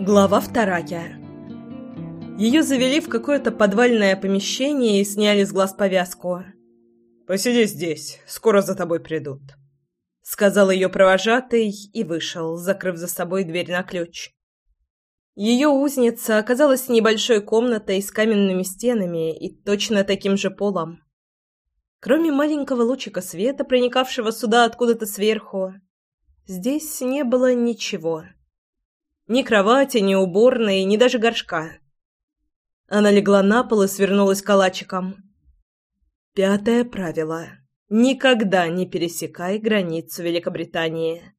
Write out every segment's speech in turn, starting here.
Глава вторая. Ее завели в какое-то подвальное помещение и сняли с глаз повязку. «Посиди здесь, скоро за тобой придут», — сказал ее провожатый и вышел, закрыв за собой дверь на ключ. Ее узница оказалась небольшой комнатой с каменными стенами и точно таким же полом. Кроме маленького лучика света, проникавшего сюда откуда-то сверху, здесь не было ничего. Ни кровати, ни уборной, ни даже горшка. Она легла на пол и свернулась калачиком. Пятое правило. Никогда не пересекай границу Великобритании.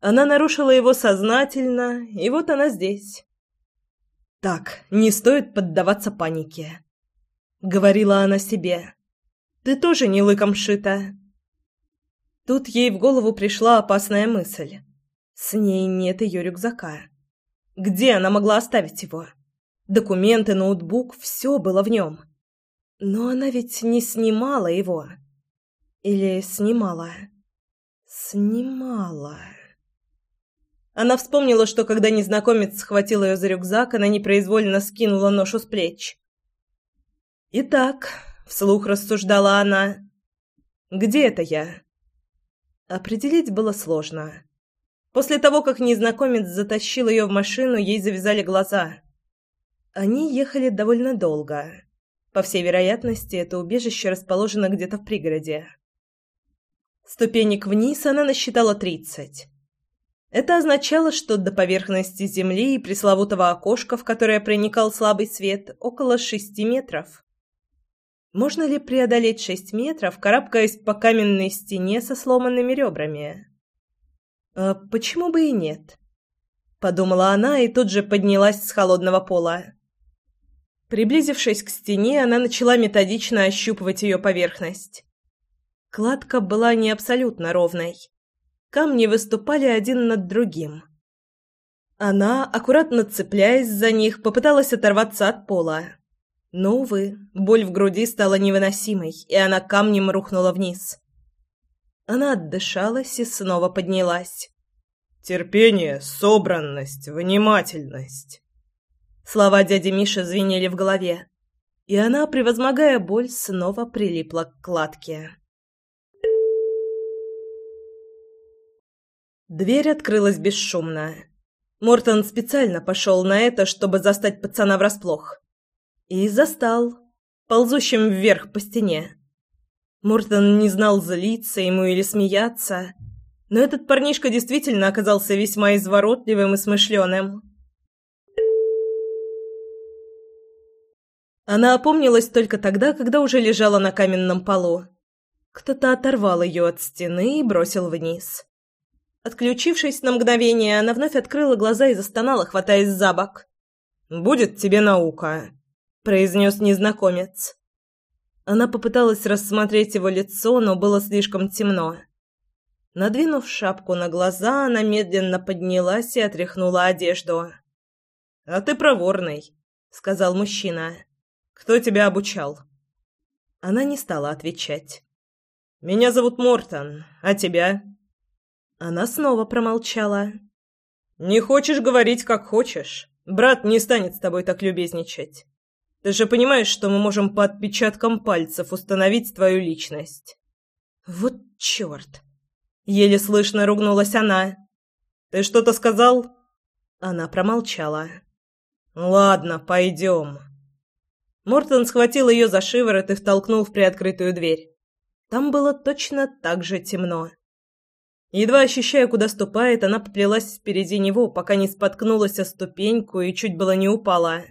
Она нарушила его сознательно, и вот она здесь. «Так, не стоит поддаваться панике», — говорила она себе. «Ты тоже не лыком шита». Тут ей в голову пришла опасная мысль. С ней нет ее рюкзака. Где она могла оставить его? Документы, ноутбук, все было в нем. Но она ведь не снимала его. Или снимала? Снимала. Она вспомнила, что когда незнакомец схватил ее за рюкзак, она непроизвольно скинула ношу с плеч. «Итак», — вслух рассуждала она, — «где это я?» Определить было сложно. После того, как незнакомец затащил ее в машину, ей завязали глаза. Они ехали довольно долго. По всей вероятности, это убежище расположено где-то в пригороде. Ступенек вниз она насчитала тридцать. Это означало, что до поверхности земли и пресловутого окошка, в которое проникал слабый свет, около шести метров. Можно ли преодолеть шесть метров, карабкаясь по каменной стене со сломанными ребрами? «А почему бы и нет?» Подумала она и тут же поднялась с холодного пола. Приблизившись к стене, она начала методично ощупывать ее поверхность. Кладка была не абсолютно ровной. Камни выступали один над другим. Она, аккуратно цепляясь за них, попыталась оторваться от пола. Но, увы, боль в груди стала невыносимой, и она камнем рухнула вниз. Она отдышалась и снова поднялась. «Терпение, собранность, внимательность». Слова дяди Миши звенели в голове, и она, превозмогая боль, снова прилипла к кладке. Дверь открылась бесшумно. Мортон специально пошел на это, чтобы застать пацана врасплох. И застал, ползущим вверх по стене. Мортон не знал, злиться ему или смеяться, но этот парнишка действительно оказался весьма изворотливым и смышленым. Она опомнилась только тогда, когда уже лежала на каменном полу. Кто-то оторвал ее от стены и бросил вниз. Отключившись на мгновение, она вновь открыла глаза и застонала, хватаясь за бок. «Будет тебе наука», — произнес незнакомец. Она попыталась рассмотреть его лицо, но было слишком темно. Надвинув шапку на глаза, она медленно поднялась и отряхнула одежду. «А ты проворный», — сказал мужчина. «Кто тебя обучал?» Она не стала отвечать. «Меня зовут Мортон, а тебя?» Она снова промолчала. «Не хочешь говорить, как хочешь. Брат не станет с тобой так любезничать. Ты же понимаешь, что мы можем по отпечаткам пальцев установить твою личность?» «Вот черт!» Еле слышно ругнулась она. «Ты что-то сказал?» Она промолчала. «Ладно, пойдем». Мортон схватил ее за шиворот и втолкнул в приоткрытую дверь. Там было точно так же темно. Едва ощущая, куда ступает, она поплелась впереди него, пока не споткнулась о ступеньку и чуть было не упала.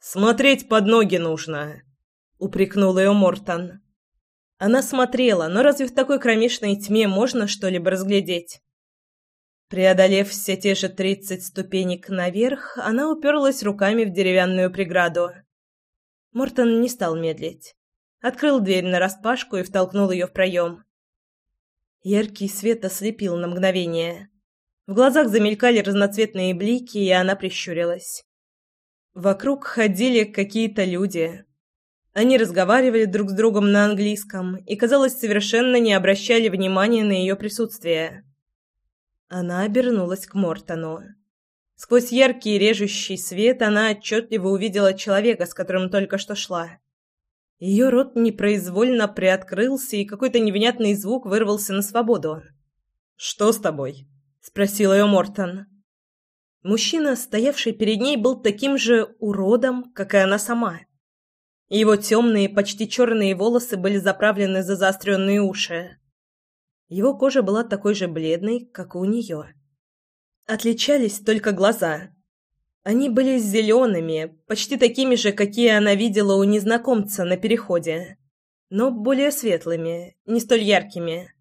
«Смотреть под ноги нужно», — упрекнул ее Мортон. Она смотрела, но разве в такой кромешной тьме можно что-либо разглядеть? Преодолев все те же тридцать ступенек наверх, она уперлась руками в деревянную преграду. Мортон не стал медлить. Открыл дверь нараспашку и втолкнул ее в проем. Яркий свет ослепил на мгновение. В глазах замелькали разноцветные блики, и она прищурилась. Вокруг ходили какие-то люди. Они разговаривали друг с другом на английском и, казалось, совершенно не обращали внимания на ее присутствие. Она обернулась к Мортону. Сквозь яркий режущий свет она отчетливо увидела человека, с которым только что шла. Ее рот непроизвольно приоткрылся, и какой-то невнятный звук вырвался на свободу. «Что с тобой?» — спросил ее Мортон. Мужчина, стоявший перед ней, был таким же уродом, как и она сама. Его темные, почти черные волосы были заправлены за заостренные уши. Его кожа была такой же бледной, как и у нее. Отличались только глаза. Они были зелеными, почти такими же, какие она видела у незнакомца на переходе, но более светлыми, не столь яркими.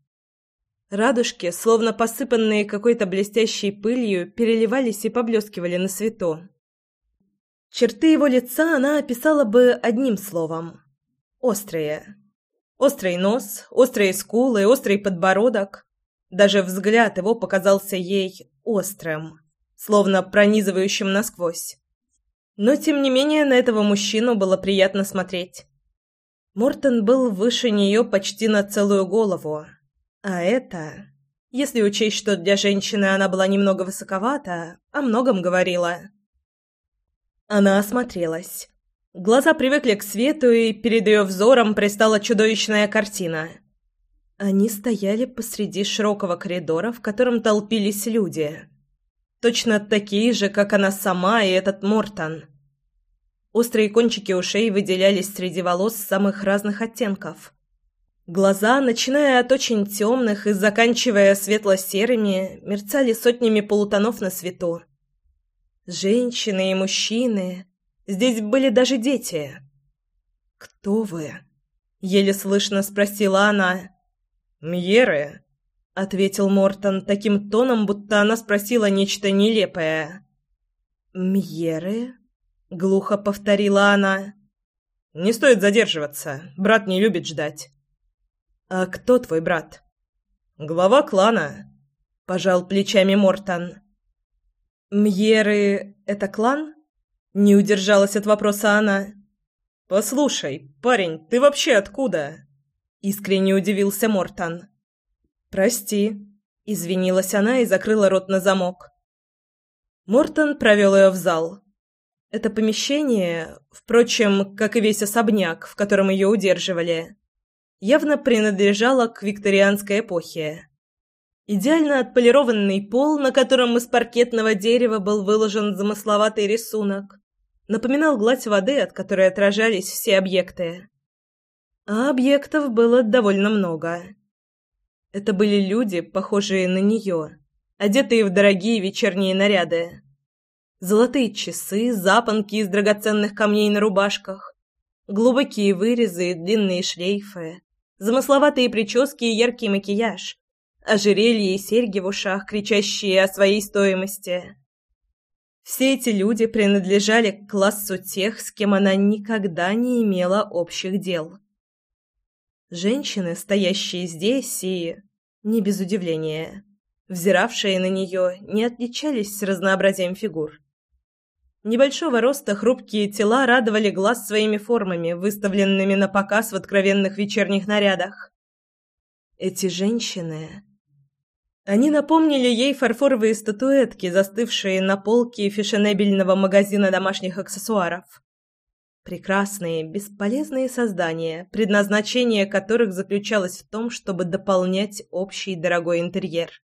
Радужки, словно посыпанные какой-то блестящей пылью, переливались и поблескивали на свету. Черты его лица она описала бы одним словом – острые. Острый нос, острые скулы, острый подбородок. Даже взгляд его показался ей острым, словно пронизывающим насквозь. Но, тем не менее, на этого мужчину было приятно смотреть. Мортон был выше нее почти на целую голову. А это... Если учесть, что для женщины она была немного высоковата, о многом говорила. Она осмотрелась. Глаза привыкли к свету, и перед ее взором пристала чудовищная картина — они стояли посреди широкого коридора, в котором толпились люди. Точно такие же, как она сама и этот Мортон. Острые кончики ушей выделялись среди волос самых разных оттенков. Глаза, начиная от очень темных и заканчивая светло-серыми, мерцали сотнями полутонов на свету. Женщины и мужчины. Здесь были даже дети. «Кто вы?» — еле слышно спросила она. «Мьеры», — ответил Мортон таким тоном, будто она спросила нечто нелепое. «Мьеры?» — глухо повторила она. «Не стоит задерживаться. Брат не любит ждать». «А кто твой брат?» «Глава клана», — пожал плечами Мортон. «Мьеры — это клан?» — не удержалась от вопроса она. «Послушай, парень, ты вообще откуда?» Искренне удивился Мортон. «Прости», — извинилась она и закрыла рот на замок. Мортон провел ее в зал. Это помещение, впрочем, как и весь особняк, в котором ее удерживали, явно принадлежало к викторианской эпохе. Идеально отполированный пол, на котором из паркетного дерева был выложен замысловатый рисунок, напоминал гладь воды, от которой отражались все объекты. А объектов было довольно много. Это были люди, похожие на нее, одетые в дорогие вечерние наряды. Золотые часы, запонки из драгоценных камней на рубашках, глубокие вырезы и длинные шлейфы, замысловатые прически и яркий макияж, ожерелья и серьги в ушах, кричащие о своей стоимости. Все эти люди принадлежали к классу тех, с кем она никогда не имела общих дел. Женщины, стоящие здесь и, не без удивления, взиравшие на нее, не отличались разнообразием фигур. Небольшого роста хрупкие тела радовали глаз своими формами, выставленными на показ в откровенных вечерних нарядах. Эти женщины... Они напомнили ей фарфоровые статуэтки, застывшие на полке фешенебельного магазина домашних аксессуаров. Прекрасные, бесполезные создания, предназначение которых заключалось в том, чтобы дополнять общий дорогой интерьер.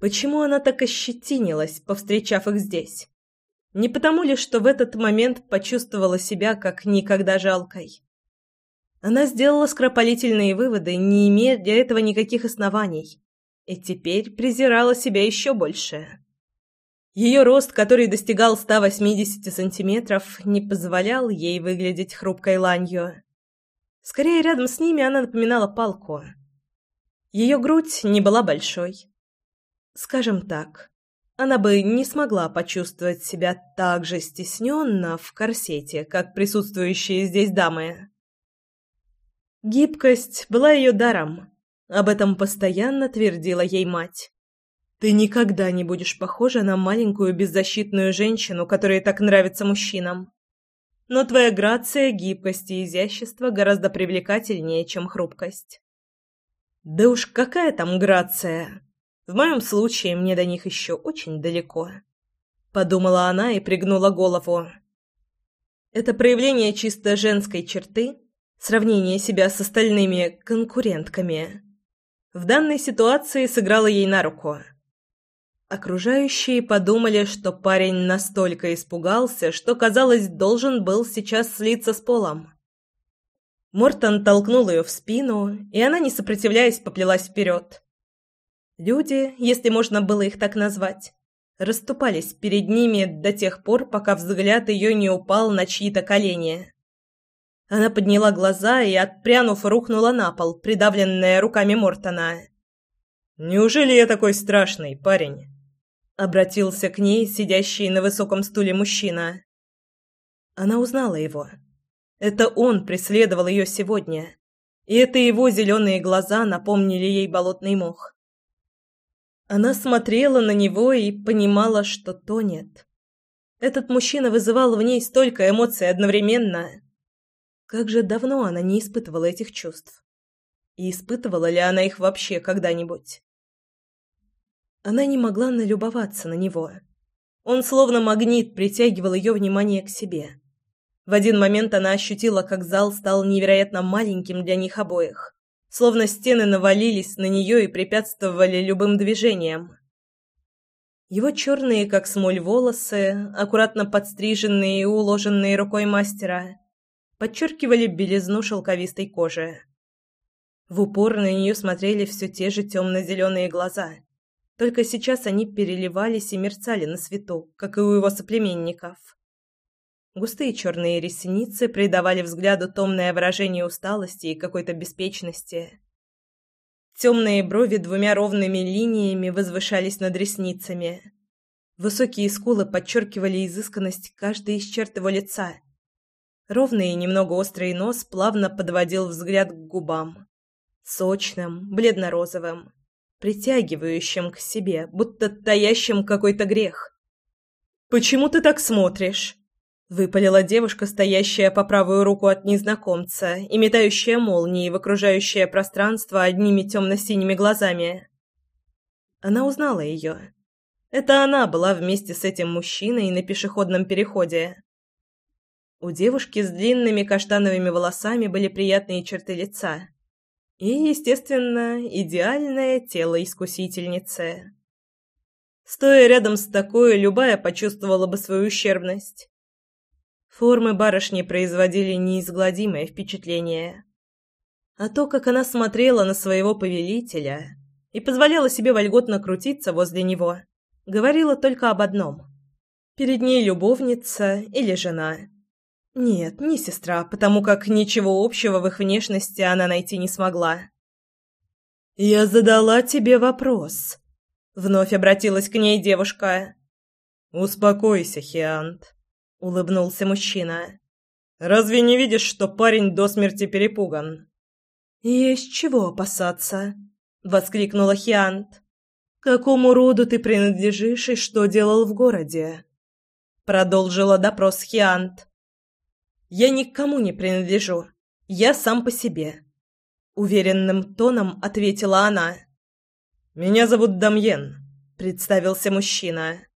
Почему она так ощетинилась, повстречав их здесь? Не потому ли, что в этот момент почувствовала себя как никогда жалкой? Она сделала скоропалительные выводы, не имея для этого никаких оснований, и теперь презирала себя еще больше. Ее рост, который достигал 180 сантиметров, не позволял ей выглядеть хрупкой ланью. Скорее, рядом с ними она напоминала палку. Ее грудь не была большой. Скажем так, она бы не смогла почувствовать себя так же стесненно в корсете, как присутствующие здесь дамы. Гибкость была ее даром. Об этом постоянно твердила ей мать. Ты никогда не будешь похожа на маленькую беззащитную женщину, которая так нравится мужчинам. Но твоя грация, гибкость и изящество гораздо привлекательнее, чем хрупкость. Да уж какая там грация? В моем случае мне до них еще очень далеко. — подумала она и пригнула голову. Это проявление чисто женской черты, сравнение себя с остальными конкурентками, в данной ситуации сыграло ей на руку. Окружающие подумали, что парень настолько испугался, что, казалось, должен был сейчас слиться с полом. Мортон толкнул ее в спину, и она, не сопротивляясь, поплелась вперед. Люди, если можно было их так назвать, расступались перед ними до тех пор, пока взгляд ее не упал на чьи-то колени. Она подняла глаза и, отпрянув, рухнула на пол, придавленная руками Мортона. «Неужели я такой страшный, парень?» Обратился к ней сидящий на высоком стуле мужчина. Она узнала его. Это он преследовал ее сегодня, и это его зеленые глаза напомнили ей болотный мох. Она смотрела на него и понимала, что тонет. Этот мужчина вызывал в ней столько эмоций одновременно. Как же давно она не испытывала этих чувств. И испытывала ли она их вообще когда-нибудь? Она не могла налюбоваться на него. Он словно магнит притягивал ее внимание к себе. В один момент она ощутила, как зал стал невероятно маленьким для них обоих словно стены навалились на нее и препятствовали любым движениям. Его черные, как смоль, волосы, аккуратно подстриженные и уложенные рукой мастера, подчеркивали белизну шелковистой кожи. В упор на нее смотрели все те же темно-зеленые глаза, только сейчас они переливались и мерцали на свету, как и у его соплеменников. Густые черные ресницы придавали взгляду томное выражение усталости и какой-то беспечности. Темные брови двумя ровными линиями возвышались над ресницами. Высокие скулы подчеркивали изысканность каждой из черт его лица. Ровный и немного острый нос плавно подводил взгляд к губам. Сочным, бледно-розовым, притягивающим к себе, будто таящим какой-то грех. «Почему ты так смотришь?» Выпалила девушка, стоящая по правую руку от незнакомца и метающая молнии в окружающее пространство одними темно-синими глазами. Она узнала ее. Это она была вместе с этим мужчиной на пешеходном переходе. У девушки с длинными каштановыми волосами были приятные черты лица. И, естественно, идеальное тело искусительницы. Стоя рядом с такой, любая почувствовала бы свою ущербность. Формы барышни производили неизгладимое впечатление. А то, как она смотрела на своего повелителя и позволяла себе вольготно крутиться возле него, говорила только об одном. Перед ней любовница или жена. Нет, не сестра, потому как ничего общего в их внешности она найти не смогла. «Я задала тебе вопрос», — вновь обратилась к ней девушка. «Успокойся, Хиант», — улыбнулся мужчина. «Разве не видишь, что парень до смерти перепуган?» «Есть чего опасаться», — воскликнула Хиант. «Какому роду ты принадлежишь и что делал в городе?» Продолжила допрос Хиант. «Я никому не принадлежу. Я сам по себе», — уверенным тоном ответила она. «Меня зовут Дамьен», — представился мужчина.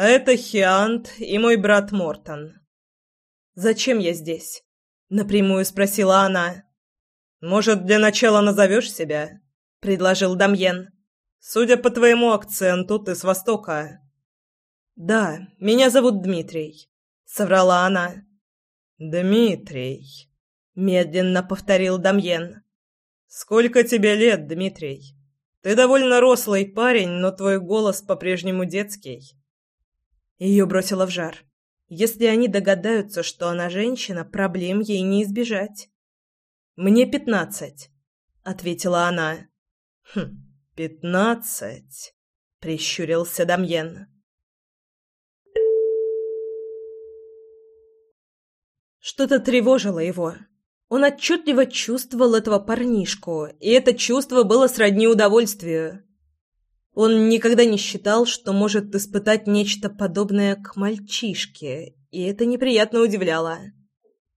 А это Хиант и мой брат Мортон. Зачем я здесь? напрямую спросила она. Может, для начала назовешь себя? предложил Дамьен. Судя по твоему акценту, ты с востока. Да, меня зовут Дмитрий, соврала она. Дмитрий, медленно повторил Дамьен. Сколько тебе лет, Дмитрий? Ты довольно рослый парень, но твой голос по-прежнему детский. Ее бросило в жар. Если они догадаются, что она женщина, проблем ей не избежать. «Мне пятнадцать», — ответила она. «Хм, пятнадцать», — прищурился Дамьен. Что-то тревожило его. Он отчетливо чувствовал этого парнишку, и это чувство было сродни удовольствию. Он никогда не считал, что может испытать нечто подобное к мальчишке, и это неприятно удивляло.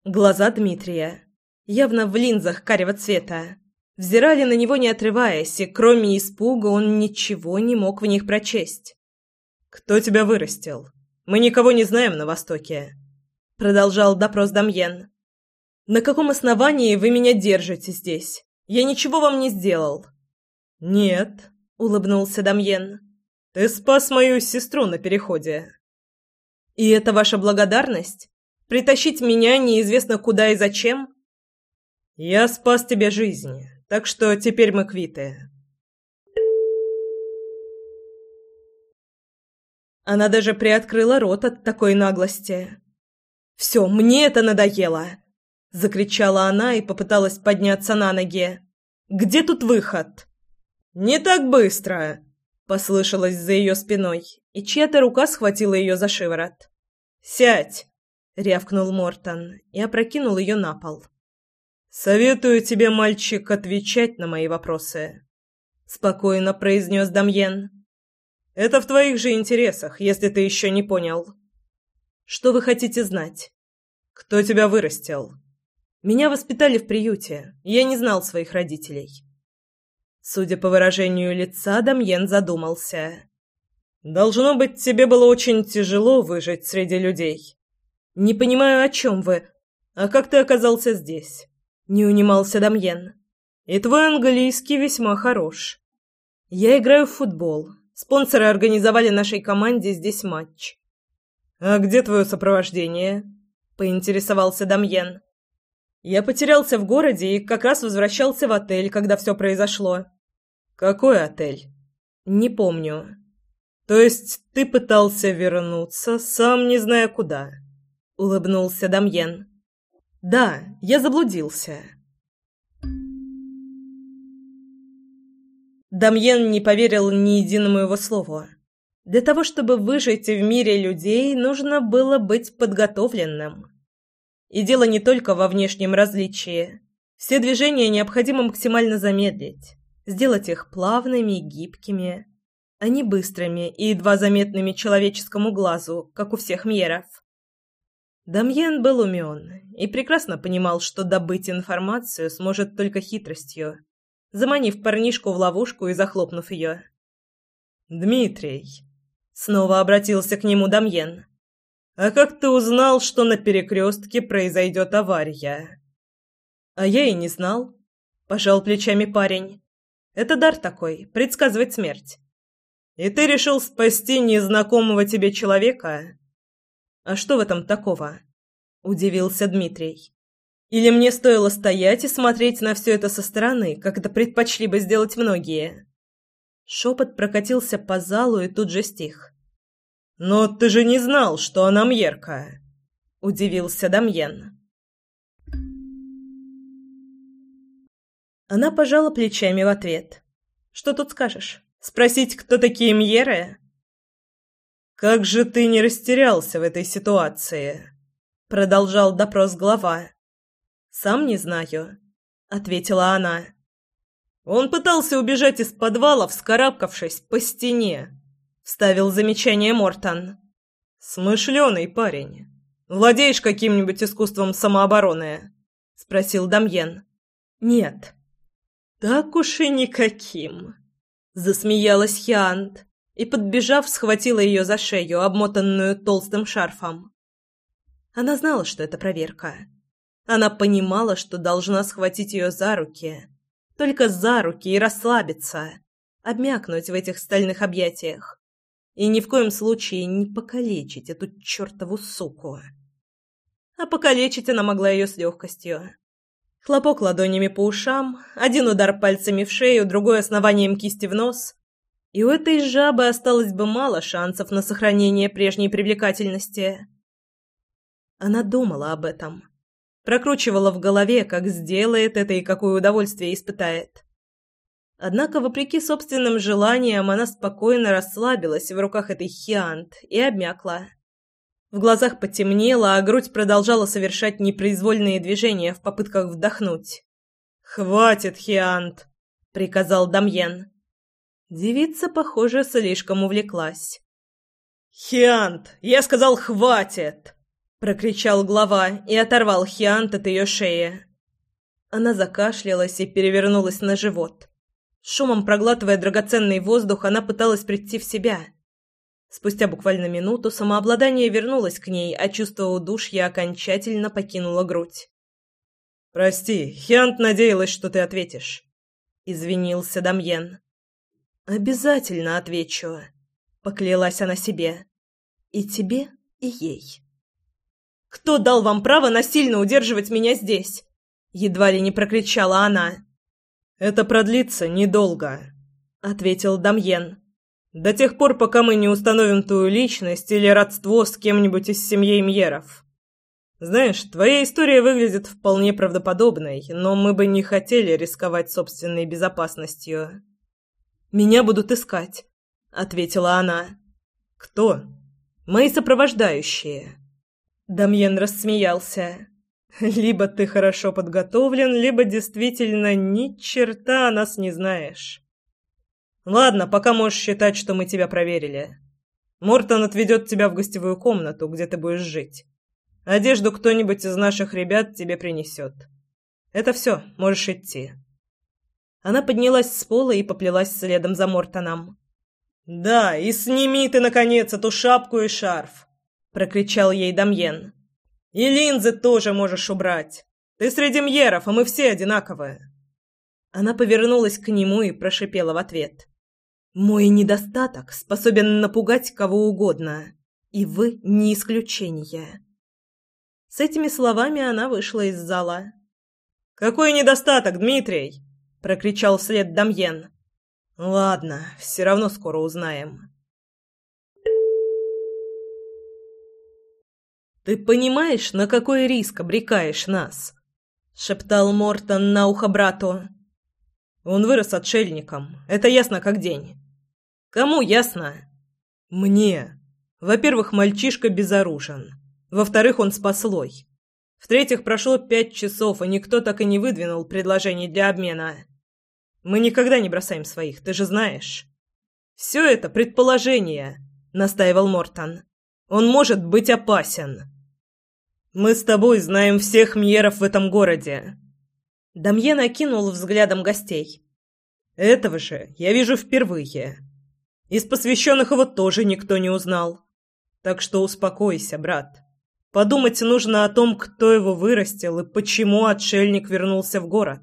Глаза Дмитрия, явно в линзах карего цвета, взирали на него не отрываясь, и кроме испуга он ничего не мог в них прочесть. «Кто тебя вырастил?» Мы никого не знаем на Востоке», — продолжал допрос Дамьен. «На каком основании вы меня держите здесь? Я ничего вам не сделал». «Нет», — улыбнулся Дамьен. «Ты спас мою сестру на переходе». «И это ваша благодарность? Притащить меня неизвестно куда и зачем?» «Я спас тебе жизнь, так что теперь мы квиты». Она даже приоткрыла рот от такой наглости. «Все, мне это надоело!» — закричала она и попыталась подняться на ноги. «Где тут выход?» «Не так быстро!» — послышалось за ее спиной, и чья-то рука схватила ее за шиворот. «Сядь!» — рявкнул Мортон и опрокинул ее на пол. «Советую тебе, мальчик, отвечать на мои вопросы», — спокойно произнес Дамьен. «Это в твоих же интересах, если ты еще не понял». «Что вы хотите знать?» «Кто тебя вырастил?» «Меня воспитали в приюте. Я не знал своих родителей». Судя по выражению лица, Дамьен задумался. «Должно быть, тебе было очень тяжело выжить среди людей». «Не понимаю, о чем вы. А как ты оказался здесь?» Не унимался Дамьен. «И твой английский весьма хорош. Я играю в футбол. Спонсоры организовали нашей команде здесь матч». «А где твое сопровождение?» — поинтересовался Дамьен. «Я потерялся в городе и как раз возвращался в отель, когда все произошло». «Какой отель?» «Не помню». «То есть ты пытался вернуться, сам не зная куда?» — улыбнулся Дамьен. Да, я заблудился. Дамьен не поверил ни единому его слову. Для того, чтобы выжить в мире людей, нужно было быть подготовленным. И дело не только во внешнем различии. Все движения необходимо максимально замедлить, сделать их плавными гибкими, а не быстрыми и едва заметными человеческому глазу, как у всех мьеров. Дамьен был умен и прекрасно понимал, что добыть информацию сможет только хитростью, заманив парнишку в ловушку и захлопнув ее. «Дмитрий», — снова обратился к нему Дамьен, — «а как ты узнал, что на перекрестке произойдет авария?» «А я и не знал», — пожал плечами парень. «Это дар такой — предсказывать смерть». «И ты решил спасти незнакомого тебе человека?» «А что в этом такого?» – удивился Дмитрий. «Или мне стоило стоять и смотреть на все это со стороны, как это предпочли бы сделать многие?» Шепот прокатился по залу и тут же стих. «Но ты же не знал, что она Мьерка!» – удивился Дамьен. Она пожала плечами в ответ. «Что тут скажешь? Спросить, кто такие Мьеры?» «Как же ты не растерялся в этой ситуации?» Продолжал допрос глава. «Сам не знаю», — ответила она. «Он пытался убежать из подвала, вскарабкавшись по стене», — вставил замечание Мортон. «Смышленый парень. Владеешь каким-нибудь искусством самообороны?» — спросил Дамьен. «Нет». «Так уж и никаким», — засмеялась Хиант и, подбежав, схватила ее за шею, обмотанную толстым шарфом. Она знала, что это проверка. Она понимала, что должна схватить ее за руки. Только за руки и расслабиться, обмякнуть в этих стальных объятиях. И ни в коем случае не покалечить эту чертову суку. А покалечить она могла ее с легкостью. Хлопок ладонями по ушам, один удар пальцами в шею, другой основанием кисти в нос, и у этой жабы осталось бы мало шансов на сохранение прежней привлекательности. Она думала об этом. Прокручивала в голове, как сделает это и какое удовольствие испытает. Однако, вопреки собственным желаниям, она спокойно расслабилась в руках этой хиант и обмякла. В глазах потемнело, а грудь продолжала совершать непроизвольные движения в попытках вдохнуть. «Хватит, Хиант!» — приказал Дамьен. Девица, похоже, слишком увлеклась. «Хиант, я сказал, хватит!» — прокричал глава и оторвал Хиант от ее шеи. Она закашлялась и перевернулась на живот. Шумом проглатывая драгоценный воздух, она пыталась прийти в себя. Спустя буквально минуту самообладание вернулось к ней, а чувство удушья окончательно покинуло грудь. «Прости, Хиант надеялась, что ты ответишь», — извинился Дамьен. «Обязательно отвечу», — поклялась она себе. «И тебе, и ей». «Кто дал вам право насильно удерживать меня здесь?» Едва ли не прокричала она. «Это продлится недолго», — ответил Дамьен. До тех пор, пока мы не установим твою личность или родство с кем-нибудь из семьи Мьеров. Знаешь, твоя история выглядит вполне правдоподобной, но мы бы не хотели рисковать собственной безопасностью. Меня будут искать, ответила она. Кто? Мои сопровождающие. Дамьен рассмеялся. Либо ты хорошо подготовлен, либо действительно ни черта о нас не знаешь. Ладно, пока можешь считать, что мы тебя проверили. Мортон отведет тебя в гостевую комнату, где ты будешь жить. Одежду кто-нибудь из наших ребят тебе принесет. Это все, можешь идти. Она поднялась с пола и поплелась следом за Мортоном. «Да, и сними ты, наконец, эту шапку и шарф!» — прокричал ей Дамьен. «И линзы тоже можешь убрать. Ты среди мьеров, а мы все одинаковые». Она повернулась к нему и прошипела в ответ. Мой недостаток способен напугать кого угодно, и вы не исключение. С этими словами она вышла из зала. «Какой недостаток, Дмитрий?» — прокричал вслед Дамьен. «Ладно, все равно скоро узнаем». «Ты понимаешь, на какой риск обрекаешь нас?» — шептал Мортон на ухо брату. Он вырос отшельником, это ясно как день. Кому ясно? Мне. Во-первых, мальчишка безоружен. Во-вторых, он спаслой. В-третьих, прошло пять часов, и никто так и не выдвинул предложений для обмена. Мы никогда не бросаем своих, ты же знаешь. Все это предположение, настаивал Мортон. Он может быть опасен. Мы с тобой знаем всех мьеров в этом городе. Дамьен окинул взглядом гостей. Этого же я вижу впервые. Из посвященных его тоже никто не узнал. Так что успокойся, брат. Подумать нужно о том, кто его вырастил и почему отшельник вернулся в город.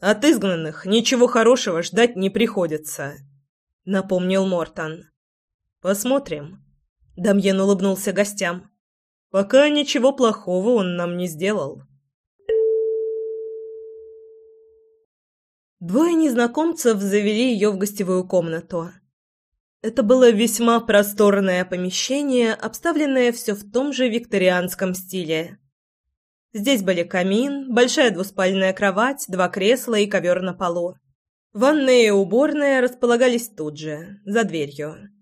От изгнанных ничего хорошего ждать не приходится, напомнил Мортон. Посмотрим. Дамьен улыбнулся гостям. Пока ничего плохого он нам не сделал. Двое незнакомцев завели ее в гостевую комнату. Это было весьма просторное помещение, обставленное все в том же викторианском стиле. Здесь были камин, большая двуспальная кровать, два кресла и ковер на полу. Ванная и уборная располагались тут же, за дверью.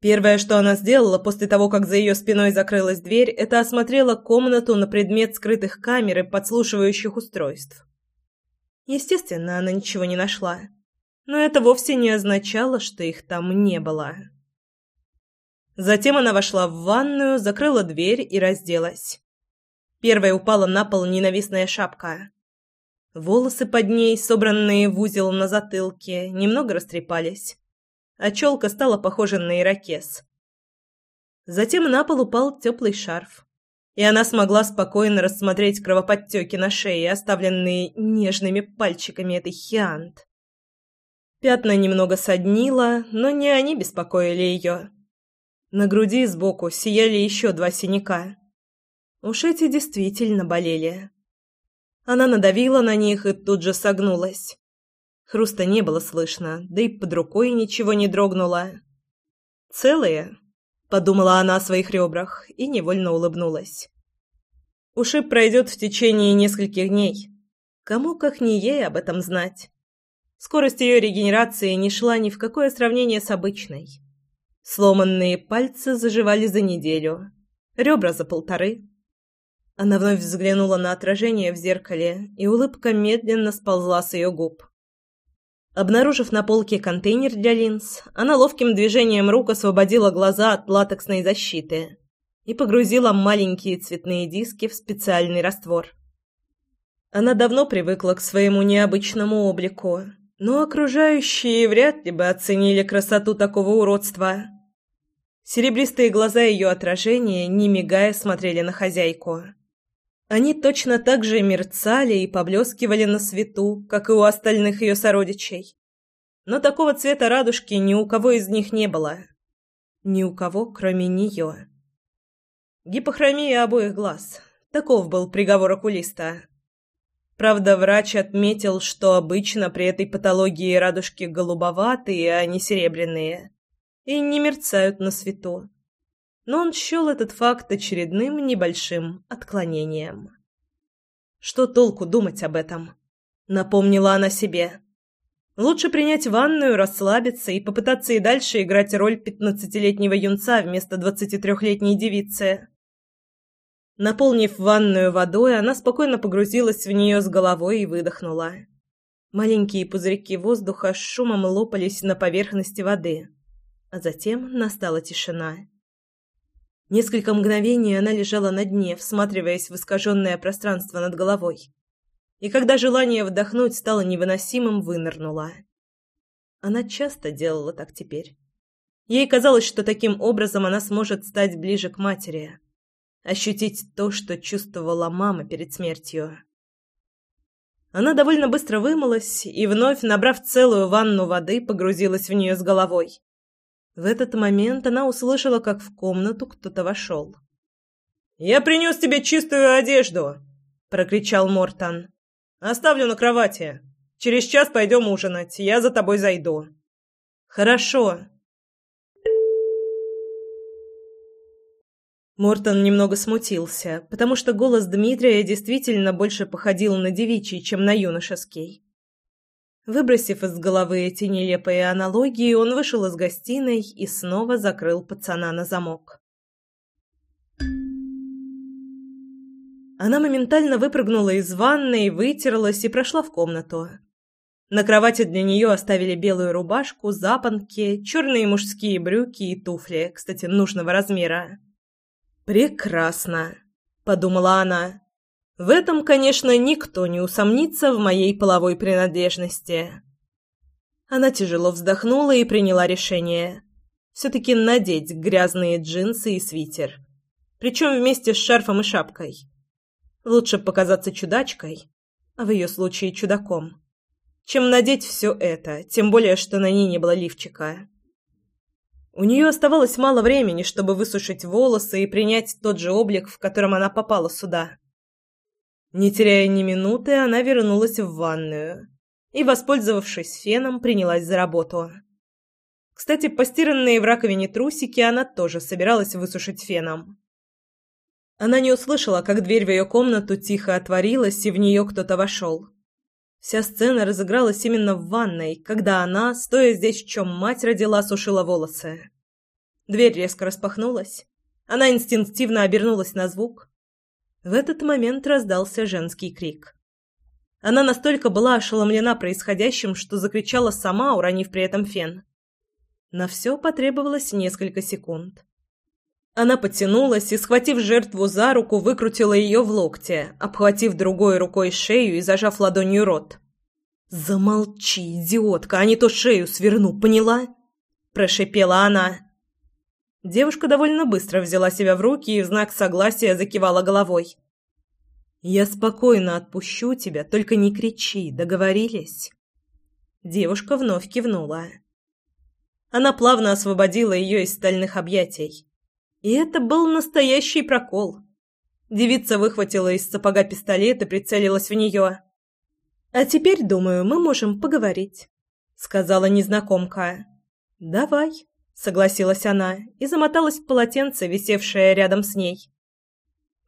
Первое, что она сделала после того, как за ее спиной закрылась дверь, это осмотрела комнату на предмет скрытых камер и подслушивающих устройств. Естественно, она ничего не нашла но это вовсе не означало, что их там не было. Затем она вошла в ванную, закрыла дверь и разделась. Первой упала на пол ненавистная шапка. Волосы под ней, собранные в узел на затылке, немного растрепались, а челка стала похожа на ирокез. Затем на пол упал теплый шарф, и она смогла спокойно рассмотреть кровоподтеки на шее, оставленные нежными пальчиками этой хиант. Пятна немного соднило, но не они беспокоили ее. На груди сбоку сияли еще два синяка. Уж эти действительно болели. Она надавила на них и тут же согнулась. Хруста не было слышно, да и под рукой ничего не дрогнуло. «Целые?» — подумала она о своих ребрах и невольно улыбнулась. Ушиб пройдет в течение нескольких дней. Кому, как не ей, об этом знать? Скорость ее регенерации не шла ни в какое сравнение с обычной. Сломанные пальцы заживали за неделю, ребра за полторы. Она вновь взглянула на отражение в зеркале, и улыбка медленно сползла с ее губ. Обнаружив на полке контейнер для линз, она ловким движением рук освободила глаза от латексной защиты и погрузила маленькие цветные диски в специальный раствор. Она давно привыкла к своему необычному облику но окружающие вряд ли бы оценили красоту такого уродства. Серебристые глаза ее отражения, не мигая, смотрели на хозяйку. Они точно так же мерцали и поблескивали на свету, как и у остальных ее сородичей. Но такого цвета радужки ни у кого из них не было. Ни у кого, кроме нее. Гипохромия обоих глаз. Таков был приговор окулиста. Правда, врач отметил, что обычно при этой патологии радужки голубоватые, а не серебряные, и не мерцают на свету но он счел этот факт очередным небольшим отклонением. Что толку думать об этом? Напомнила она себе. Лучше принять ванную, расслабиться и попытаться и дальше играть роль пятнадцатилетнего юнца вместо двадцатитрехлетней девицы. Наполнив ванную водой, она спокойно погрузилась в нее с головой и выдохнула. Маленькие пузырьки воздуха с шумом лопались на поверхности воды, а затем настала тишина. Несколько мгновений она лежала на дне, всматриваясь в искаженное пространство над головой. И когда желание вдохнуть стало невыносимым, вынырнула. Она часто делала так теперь. Ей казалось, что таким образом она сможет стать ближе к матери, ощутить то, что чувствовала мама перед смертью. Она довольно быстро вымылась и, вновь набрав целую ванну воды, погрузилась в нее с головой. В этот момент она услышала, как в комнату кто-то вошел. «Я принес тебе чистую одежду!» — прокричал Мортон. «Оставлю на кровати. Через час пойдем ужинать. Я за тобой зайду». «Хорошо». Мортон немного смутился, потому что голос Дмитрия действительно больше походил на девичий, чем на юношеский. Выбросив из головы эти нелепые аналогии, он вышел из гостиной и снова закрыл пацана на замок. Она моментально выпрыгнула из ванной, вытерлась и прошла в комнату. На кровати для нее оставили белую рубашку, запонки, черные мужские брюки и туфли, кстати, нужного размера. «Прекрасно», — подумала она. В этом, конечно, никто не усомнится в моей половой принадлежности. Она тяжело вздохнула и приняла решение. Все-таки надеть грязные джинсы и свитер. Причем вместе с шарфом и шапкой. Лучше показаться чудачкой, а в ее случае чудаком, чем надеть все это, тем более, что на ней не было лифчика. У нее оставалось мало времени, чтобы высушить волосы и принять тот же облик, в котором она попала сюда. Не теряя ни минуты, она вернулась в ванную и, воспользовавшись феном, принялась за работу. Кстати, постиранные в раковине трусики она тоже собиралась высушить феном. Она не услышала, как дверь в ее комнату тихо отворилась, и в нее кто-то вошел. Вся сцена разыгралась именно в ванной, когда она, стоя здесь, в чем мать родила, сушила волосы. Дверь резко распахнулась. Она инстинктивно обернулась на звук в этот момент раздался женский крик. Она настолько была ошеломлена происходящим, что закричала сама, уронив при этом фен. На все потребовалось несколько секунд. Она потянулась и, схватив жертву за руку, выкрутила ее в локте, обхватив другой рукой шею и зажав ладонью рот. «Замолчи, идиотка, а не то шею сверну, поняла?» – прошипела она. Девушка довольно быстро взяла себя в руки и в знак согласия закивала головой. «Я спокойно отпущу тебя, только не кричи, договорились?» Девушка вновь кивнула. Она плавно освободила ее из стальных объятий. И это был настоящий прокол. Девица выхватила из сапога пистолет и прицелилась в нее. «А теперь, думаю, мы можем поговорить», — сказала незнакомка. «Давай» согласилась она и замоталась в полотенце, висевшее рядом с ней.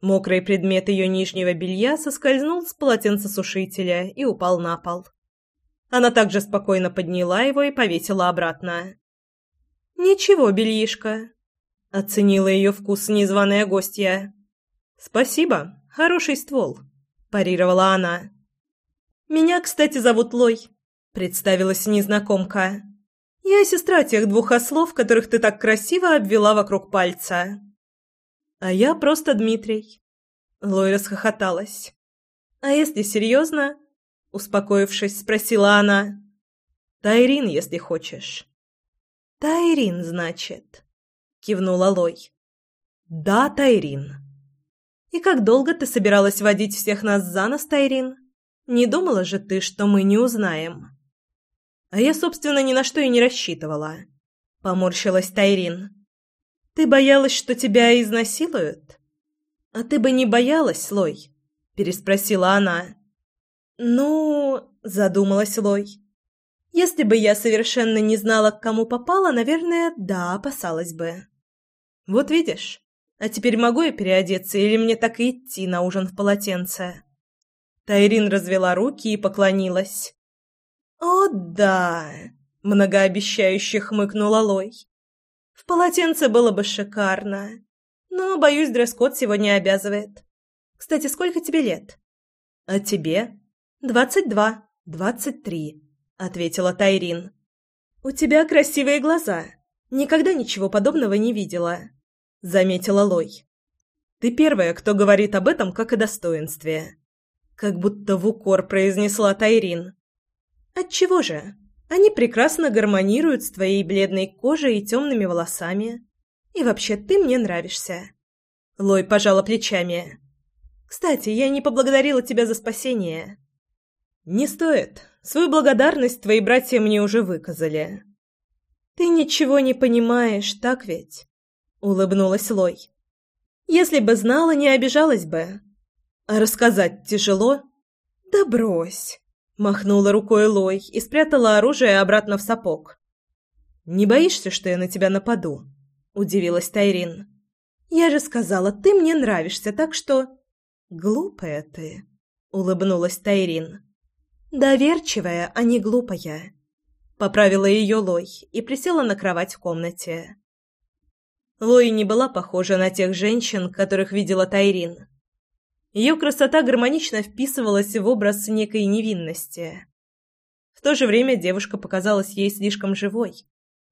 Мокрый предмет ее нижнего белья соскользнул с полотенцесушителя и упал на пол. Она также спокойно подняла его и повесила обратно. «Ничего, бельишко», — оценила ее вкус незваная гостья. «Спасибо, хороший ствол», — парировала она. «Меня, кстати, зовут Лой», — представилась незнакомка. Я сестра тех двух ослов, которых ты так красиво обвела вокруг пальца. А я просто Дмитрий. Лой расхохоталась. А если серьезно? Успокоившись, спросила она. Тайрин, если хочешь. Тайрин, значит. — кивнула Лой. «Да, Тайрин». «И как долго ты собиралась водить всех нас за нос, Тайрин? Не думала же ты, что мы не узнаем?» «А я, собственно, ни на что и не рассчитывала», — поморщилась Тайрин. «Ты боялась, что тебя изнасилуют?» «А ты бы не боялась, Лой?» — переспросила она. «Ну...» — задумалась Лой. «Если бы я совершенно не знала, к кому попала, наверное, да, опасалась бы». «Вот видишь, а теперь могу я переодеться или мне так и идти на ужин в полотенце?» Тайрин развела руки и поклонилась. «О, да!» — многообещающе хмыкнула Лой. «В полотенце было бы шикарно, но, боюсь, дресс-код сегодня обязывает. Кстати, сколько тебе лет?» «А тебе?» «Двадцать два, двадцать три», — ответила Тайрин. «У тебя красивые глаза. Никогда ничего подобного не видела. — заметила Лой. «Ты первая, кто говорит об этом как о достоинстве». Как будто в укор произнесла Тайрин. «Отчего же? Они прекрасно гармонируют с твоей бледной кожей и темными волосами. И вообще, ты мне нравишься». Лой пожала плечами. «Кстати, я не поблагодарила тебя за спасение». «Не стоит. Свою благодарность твои братья мне уже выказали». «Ты ничего не понимаешь, так ведь?» — улыбнулась Лой. «Если бы знала, не обижалась бы. А рассказать тяжело?» «Да брось!» — махнула рукой Лой и спрятала оружие обратно в сапог. «Не боишься, что я на тебя нападу?» — удивилась Тайрин. «Я же сказала, ты мне нравишься, так что...» «Глупая ты!» — улыбнулась Тайрин. «Доверчивая, а не глупая!» Поправила ее Лой и присела на кровать в комнате. Лои не была похожа на тех женщин, которых видела Тайрин. Ее красота гармонично вписывалась в образ некой невинности. В то же время девушка показалась ей слишком живой,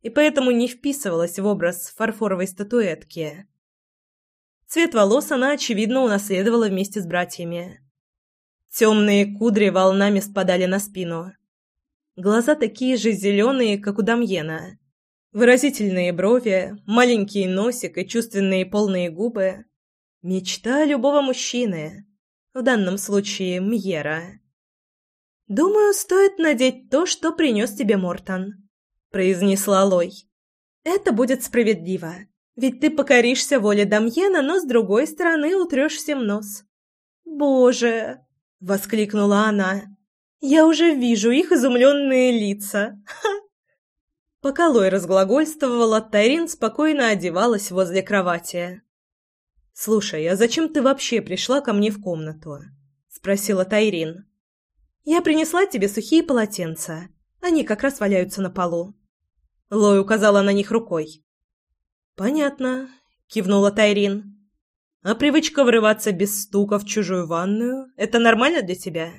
и поэтому не вписывалась в образ фарфоровой статуэтки. Цвет волос она, очевидно, унаследовала вместе с братьями. Темные кудри волнами спадали на спину. Глаза такие же зеленые, как у Дамьена. Выразительные брови, маленький носик и чувственные полные губы. Мечта любого мужчины. В данном случае Мьера. «Думаю, стоит надеть то, что принес тебе Мортон», — произнесла Лой. «Это будет справедливо, ведь ты покоришься воле Дамьена, но с другой стороны утрешь всем нос». «Боже!» — воскликнула она. «Я уже вижу их изумленные лица. Ха!» Пока Лой разглагольствовала, Тайрин спокойно одевалась возле кровати. «Слушай, а зачем ты вообще пришла ко мне в комнату?» — спросила Тайрин. «Я принесла тебе сухие полотенца. Они как раз валяются на полу». Лой указала на них рукой. «Понятно», — кивнула Тайрин. «А привычка врываться без стука в чужую ванную — это нормально для тебя?»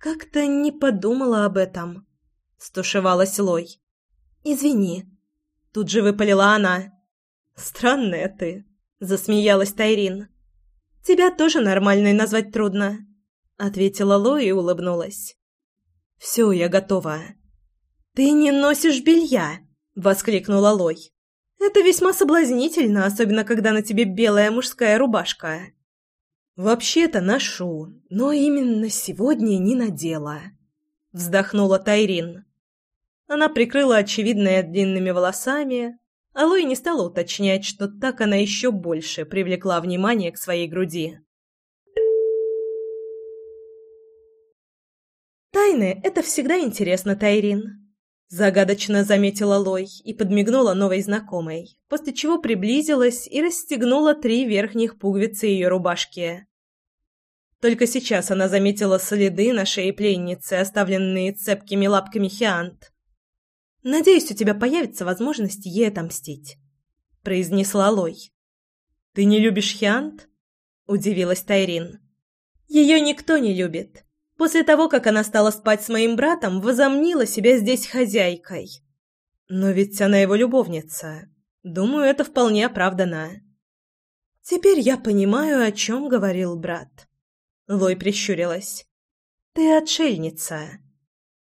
«Как-то не подумала об этом», — стушевалась Лой. «Извини». Тут же выпалила она. «Странная ты», — засмеялась Тайрин. «Тебя тоже нормальной назвать трудно», — ответила Ло и улыбнулась. «Все, я готова». «Ты не носишь белья!» — воскликнула Лой. «Это весьма соблазнительно, особенно когда на тебе белая мужская рубашка». «Вообще-то ношу, но именно сегодня не надела», — вздохнула Тайрин. Она прикрыла очевидное длинными волосами, а Луи не стала уточнять, что так она еще больше привлекла внимание к своей груди. «Тайны — это всегда интересно, Тайрин», — загадочно заметила Лой и подмигнула новой знакомой, после чего приблизилась и расстегнула три верхних пуговицы ее рубашки. Только сейчас она заметила следы на шее пленницы, оставленные цепкими лапками Хиант. Надеюсь, у тебя появится возможность ей отомстить», — произнесла Лой. «Ты не любишь Хиант?» — удивилась Тайрин. «Ее никто не любит. После того, как она стала спать с моим братом, возомнила себя здесь хозяйкой. Но ведь она его любовница. Думаю, это вполне оправдано». «Теперь я понимаю, о чем говорил брат». Лой прищурилась. «Ты отшельница».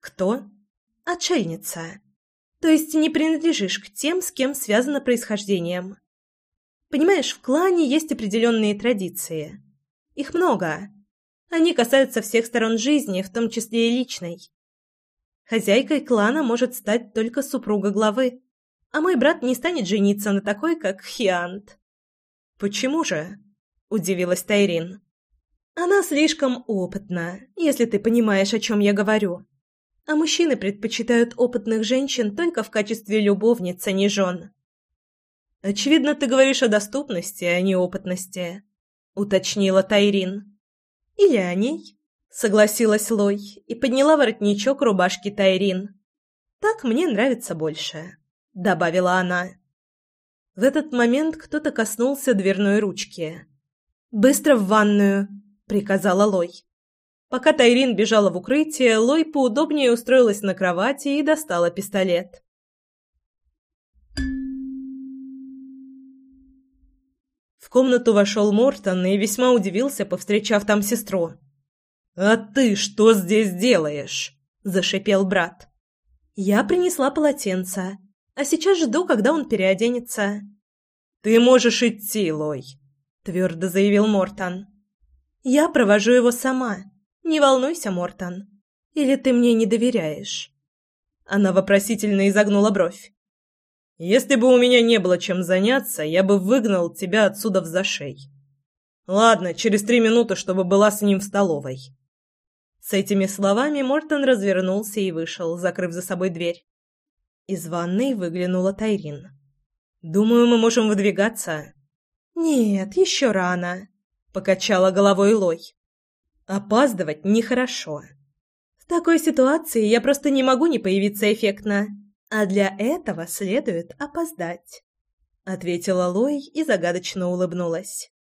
«Кто?» «Отшельница. То есть не принадлежишь к тем, с кем связано происхождением. Понимаешь, в клане есть определенные традиции. Их много. Они касаются всех сторон жизни, в том числе и личной. Хозяйкой клана может стать только супруга главы, а мой брат не станет жениться на такой, как Хиант. «Почему же?» – удивилась Тайрин. «Она слишком опытна, если ты понимаешь, о чем я говорю. А мужчины предпочитают опытных женщин только в качестве любовниц, а не жен». «Очевидно, ты говоришь о доступности, а не опытности», – уточнила Тайрин. «Или о ней?» согласилась Лой и подняла воротничок рубашки Тайрин. Так мне нравится больше, добавила она. В этот момент кто-то коснулся дверной ручки. Быстро в ванную, приказала Лой. Пока Тайрин бежала в укрытие, Лой поудобнее устроилась на кровати и достала пистолет. В комнату вошел Мортон и весьма удивился, повстречав там сестру. «А ты что здесь делаешь?» – зашипел брат. «Я принесла полотенце, а сейчас жду, когда он переоденется». «Ты можешь идти, Лой», – твердо заявил Мортон. «Я провожу его сама. Не волнуйся, Мортон. Или ты мне не доверяешь?» Она вопросительно изогнула бровь. «Если бы у меня не было чем заняться, я бы выгнал тебя отсюда в зашей. Ладно, через три минуты, чтобы была с ним в столовой». С этими словами Мортон развернулся и вышел, закрыв за собой дверь. Из ванной выглянула Тайрин. «Думаю, мы можем выдвигаться». «Нет, еще рано», — покачала головой Лой. «Опаздывать нехорошо. В такой ситуации я просто не могу не появиться эффектно, а для этого следует опоздать», — ответила Лой и загадочно улыбнулась.